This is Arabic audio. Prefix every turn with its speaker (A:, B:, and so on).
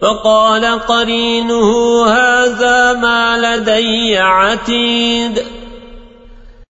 A: فقال قرينه هذا ما لدي عتيد.